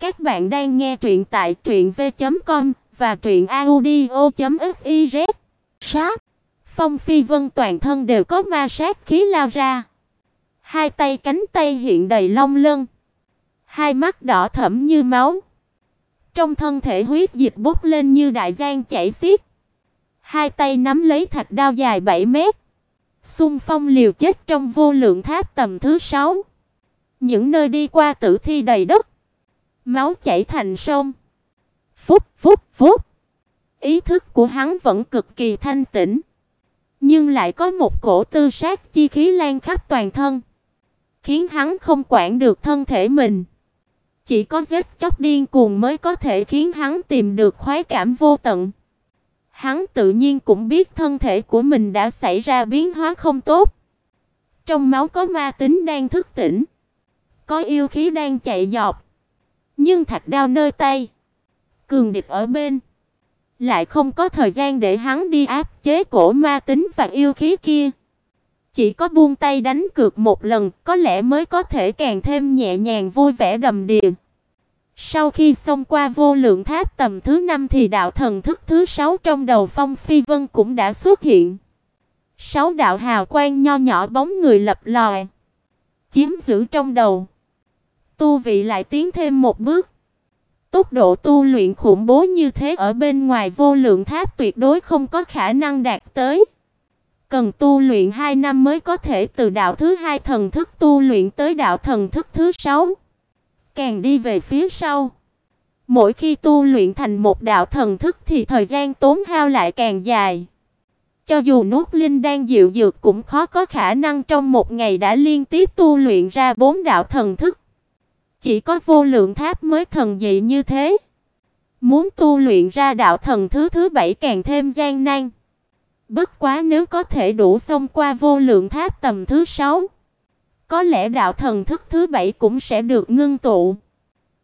Các bạn đang nghe truyện tại truyệnv.com và truyệnaudio.fiz. Sát. Phong Phi Vân toàn thân đều có ma sát khí lao ra. Hai tay cánh tay hiện đầy long lân. Hai mắt đỏ thẫm như máu. Trong thân thể huyết dịch bốc lên như đại giang chảy xiết. Hai tay nắm lấy thạch đao dài 7 mét. Xung phong liều chết trong vô lượng tháp tầm thứ 6. Những nơi đi qua tử thi đầy đất. Máu chảy thành sông. Phút phút phút. Ý thức của hắn vẫn cực kỳ thanh tĩnh, nhưng lại có một cổ tư sát chi khí lan khắp toàn thân, khiến hắn không quản được thân thể mình. Chỉ có giết chóc điên cuồng mới có thể khiến hắn tìm được khoái cảm vô tận. Hắn tự nhiên cũng biết thân thể của mình đã xảy ra biến hóa không tốt. Trong máu có ma tính đang thức tỉnh, có yêu khí đang chạy dọc. Nhưng thạch đao nơi tay, cường địch ở bên, lại không có thời gian để hắn đi áp chế cổ ma tính và yêu khí kia. Chỉ có buông tay đánh cược một lần, có lẽ mới có thể càng thêm nhẹ nhàng vui vẻ đầm đìa. Sau khi xông qua vô lượng tháp tầm thứ 5 thì đạo thần thức thứ 6 trong đầu Phong Phi Vân cũng đã xuất hiện. Sáu đạo hào quang nho nhỏ bóng người lập lòe, chiếm giữ trong đầu. Tu vị lại tiến thêm một bước. Tốc độ tu luyện khủng bố như thế ở bên ngoài vô lượng tháp tuyệt đối không có khả năng đạt tới. Cần tu luyện 2 năm mới có thể từ đạo thứ hai thần thức tu luyện tới đạo thần thức thứ 6. Càng đi về phía sau, mỗi khi tu luyện thành một đạo thần thức thì thời gian tốn hao lại càng dài. Cho dù nuốt linh đang dịu dược cũng khó có khả năng trong một ngày đã liên tiếp tu luyện ra bốn đạo thần thức. Chỉ có vô lượng tháp mới thần dị như thế. Muốn tu luyện ra đạo thần thứ thứ bảy càng thêm gian nan. Bất quá nếu có thể đủ xông qua vô lượng tháp tầm thứ sáu, có lẽ đạo thần thức thứ bảy cũng sẽ được ngưng tụ.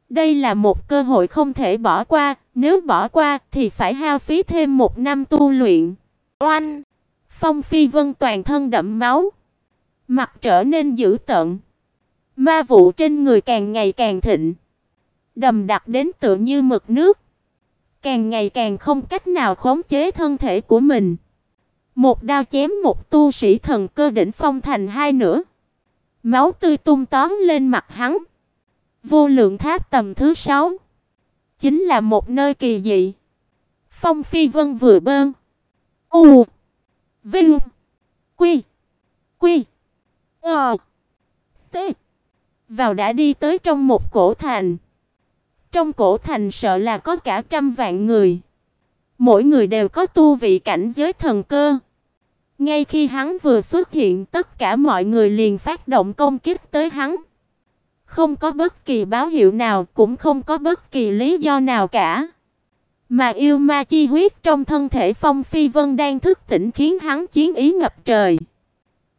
Đây là một cơ hội không thể bỏ qua, nếu bỏ qua thì phải hao phí thêm một năm tu luyện. Oanh! Phong Phi Vân toàn thân đẫm máu, mặt trở nên dữ tợn. Ma vụ trên người càng ngày càng thịnh, đầm đặc đến tựa như mực nước, càng ngày càng không cách nào khống chế thân thể của mình. Một đao chém một tu sĩ thần cơ đỉnh phong thành hai nửa. Máu tươi tung tóe lên mặt hắn. Vô lượng tháp tầm thứ sáu chính là một nơi kỳ dị. Phong Phi Vân vừa bơn U Vinh Quy Quy Ờ T vào đã đi tới trong một cổ thành. Trong cổ thành sợ là có cả trăm vạn người. Mỗi người đều có tu vị cảnh giới thần cơ. Ngay khi hắn vừa xuất hiện, tất cả mọi người liền phát động công kích tới hắn. Không có bất kỳ báo hiệu nào, cũng không có bất kỳ lý do nào cả. Mà yêu ma chi huyết trong thân thể Phong Phi Vân đang thức tỉnh khiến hắn chiến ý ngập trời.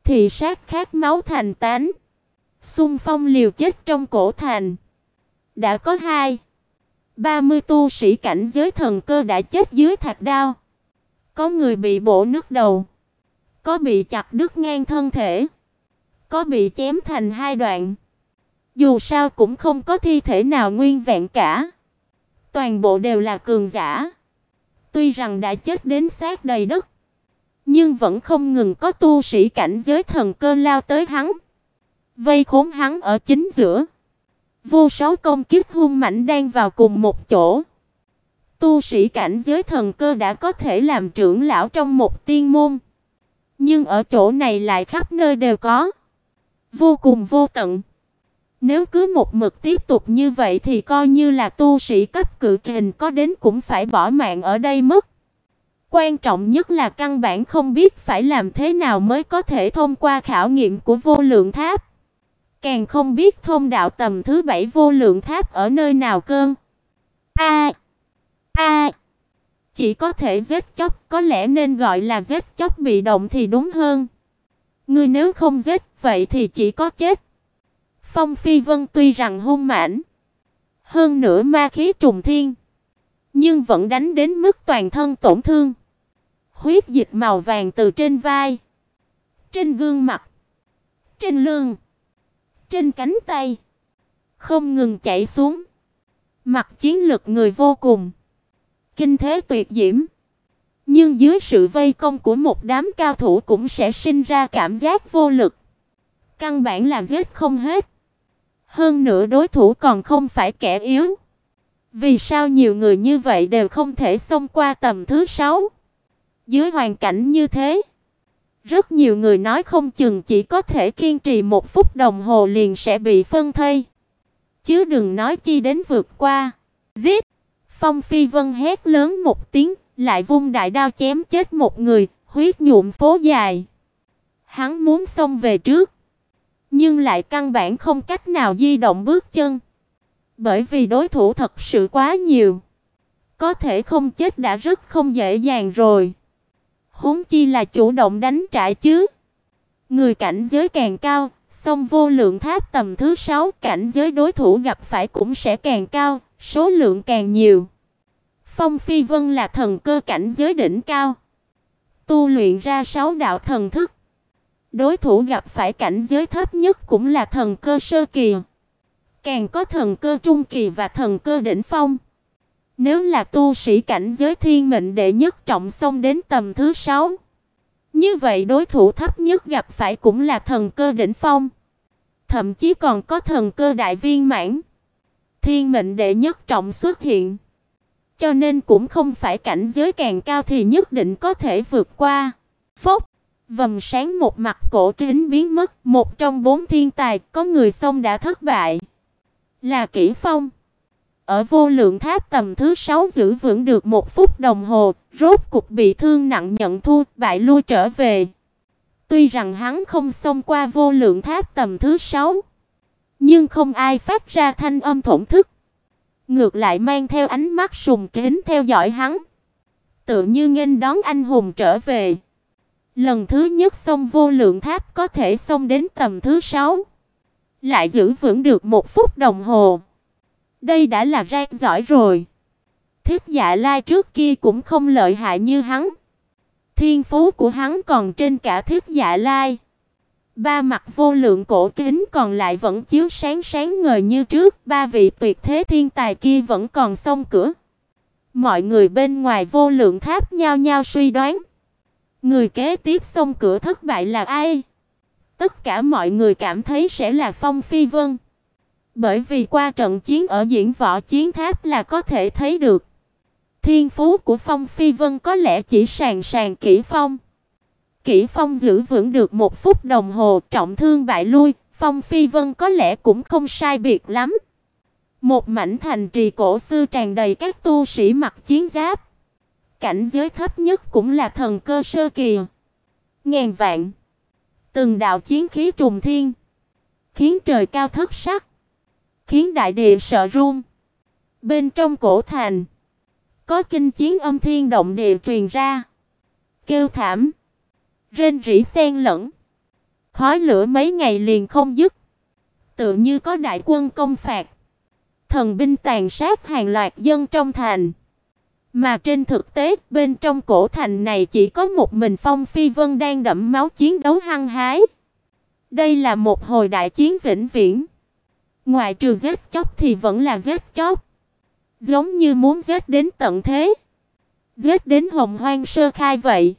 Thị sát khát máu thành tán. Xung phong liều chết trong cổ thành. Đã có hai, ba mươi tu sĩ cảnh giới thần cơ đã chết dưới thạch đao. Có người bị bổ nứt đầu, có bị chặt đứt ngang thân thể, có bị chém thành hai đoạn. Dù sao cũng không có thi thể nào nguyên vẹn cả. Toàn bộ đều là cường giả. Tuy rằng đã chết đến xác đầy đất, nhưng vẫn không ngừng có tu sĩ cảnh giới thần cơ lao tới hắn vây khốn hắn ở chính giữa. Vô số công kiếp hung mãnh đang vào cùng một chỗ. Tu sĩ cảnh giới thần cơ đã có thể làm trưởng lão trong một tiên môn, nhưng ở chỗ này lại khắp nơi đều có, vô cùng vô tận. Nếu cứ một mực tiếp tục như vậy thì coi như là tu sĩ cấp cự kình có đến cũng phải bỏ mạng ở đây mất. Quan trọng nhất là căn bản không biết phải làm thế nào mới có thể thông qua khảo nghiệm của vô lượng tháp. Càng không biết thông đạo tầm thứ bảy vô lượng tháp ở nơi nào cơ. A. A. Chỉ có thể giết chóc, có lẽ nên gọi là giết chóc bị động thì đúng hơn. Ngươi nếu không giết, vậy thì chỉ có chết. Phong Phi Vân tuy rằng hung mãnh, hơn nữa ma khí trùng thiên, nhưng vẫn đánh đến mức toàn thân tổn thương. Huyết dịch màu vàng từ trên vai, trên gương mặt, trên lưng, trên cánh tay, không ngừng chảy xuống. Mặt chiến lực người vô cùng, kinh thế tuyệt diễm. Nhưng dưới sự vây công của một đám cao thủ cũng sẽ sinh ra cảm giác vô lực. Căn bản là giết không hết. Hơn nữa đối thủ còn không phải kẻ yếu. Vì sao nhiều người như vậy đều không thể xông qua tầm thứ 6? Dưới hoàn cảnh như thế, rất nhiều người nói không chừng chỉ có thể kiên trì một phút đồng hồ liền sẽ bị phân thây. Chứ đừng nói chi đến vượt qua. Giết! Phong Phi Vân hét lớn một tiếng, lại vung đại đao chém chết một người, huyết nhuộm phố dài. Hắn muốn xông về trước, nhưng lại căn bản không cách nào di động bước chân, bởi vì đối thủ thật sự quá nhiều. Có thể không chết đã rất không dễ dàng rồi. Huống chi là chủ động đánh trả chứ. Người cảnh giới càng cao, song vô lượng tháp tầm thứ 6, cảnh giới đối thủ gặp phải cũng sẽ càng cao, số lượng càng nhiều. Phong Phi Vân là thần cơ cảnh giới đỉnh cao, tu luyện ra sáu đạo thần thức. Đối thủ gặp phải cảnh giới thấp nhất cũng là thần cơ sơ kỳ, càng có thần cơ trung kỳ và thần cơ đỉnh phong. Nếu là tu sĩ cảnh giới thiên mệnh đệ nhất trọng xông đến tầm thứ 6, như vậy đối thủ thấp nhất gặp phải cũng là thần cơ đỉnh phong, thậm chí còn có thần cơ đại viên mãn. Thiên mệnh đệ nhất trọng xuất hiện, cho nên cũng không phải cảnh giới càng cao thì nhất định có thể vượt qua. Phốc, vầng sáng một mặt cổ kính biến mất, một trong bốn thiên tài có người xông đã thất bại. Là Kỷ Phong. Ở vô lượng tháp tầm thứ 6 giữ vững được một phút đồng hồ, rốt cục bị thương nặng nhận thua, bại lui trở về. Tuy rằng hắn không xông qua vô lượng tháp tầm thứ 6, nhưng không ai phát ra thanh âm thổn thức. Ngược lại mang theo ánh mắt sùng kính theo dõi hắn, tự như nghênh đón anh hùng trở về. Lần thứ nhất xông vô lượng tháp có thể xông đến tầm thứ 6, lại giữ vững được một phút đồng hồ. Đây đã là rang giỏi rồi. Thiếp Dạ Lai trước kia cũng không lợi hại như hắn. Thiên phú của hắn còn trên cả Thiếp Dạ Lai. Ba mặt vô lượng cổ kính còn lại vẫn chiếu sáng sáng ngời như trước, ba vị tuyệt thế thiên tài kia vẫn còn song cửa. Mọi người bên ngoài vô lượng tháp nhao nhao suy đoán, người kế tiếp song cửa thất bại là ai? Tất cả mọi người cảm thấy sẽ là Phong Phi Vân. Bởi vì qua trận chiến ở diễn võ chiến tháp là có thể thấy được. Thiên phú của Phong Phi Vân có lẽ chỉ sàn sàn kỹ phong. Kỷ Phong giữ vững được một phút đồng hồ, trọng thương bại lui, Phong Phi Vân có lẽ cũng không sai biệt lắm. Một mảnh thành trì cổ xưa tràn đầy các tu sĩ mặc chiến giáp. Cảnh giới thấp nhất cũng là thần cơ sơ kỳ. Ngàn vạn. Từng đạo chiến khí trùng thiên, khiến trời cao thất sắc khiến đại địa sợ run. Bên trong cổ thành, có kinh chiến âm thiên động địa truyền ra. Kêu thảm, rên rỉ xen lẫn, khói lửa mấy ngày liền không dứt, tựa như có đại quân công phạt, thần binh tàn sát hàng loạt dân trong thành. Mà trên thực tế, bên trong cổ thành này chỉ có một mình Phong Phi Vân đang đẫm máu chiến đấu hăng hái. Đây là một hồi đại chiến vĩnh viễn. Ngoài trừ giết chóc thì vẫn là giết chóc. Giống như muốn giết đến tận thế. Giết đến hồng hoang sơ khai vậy.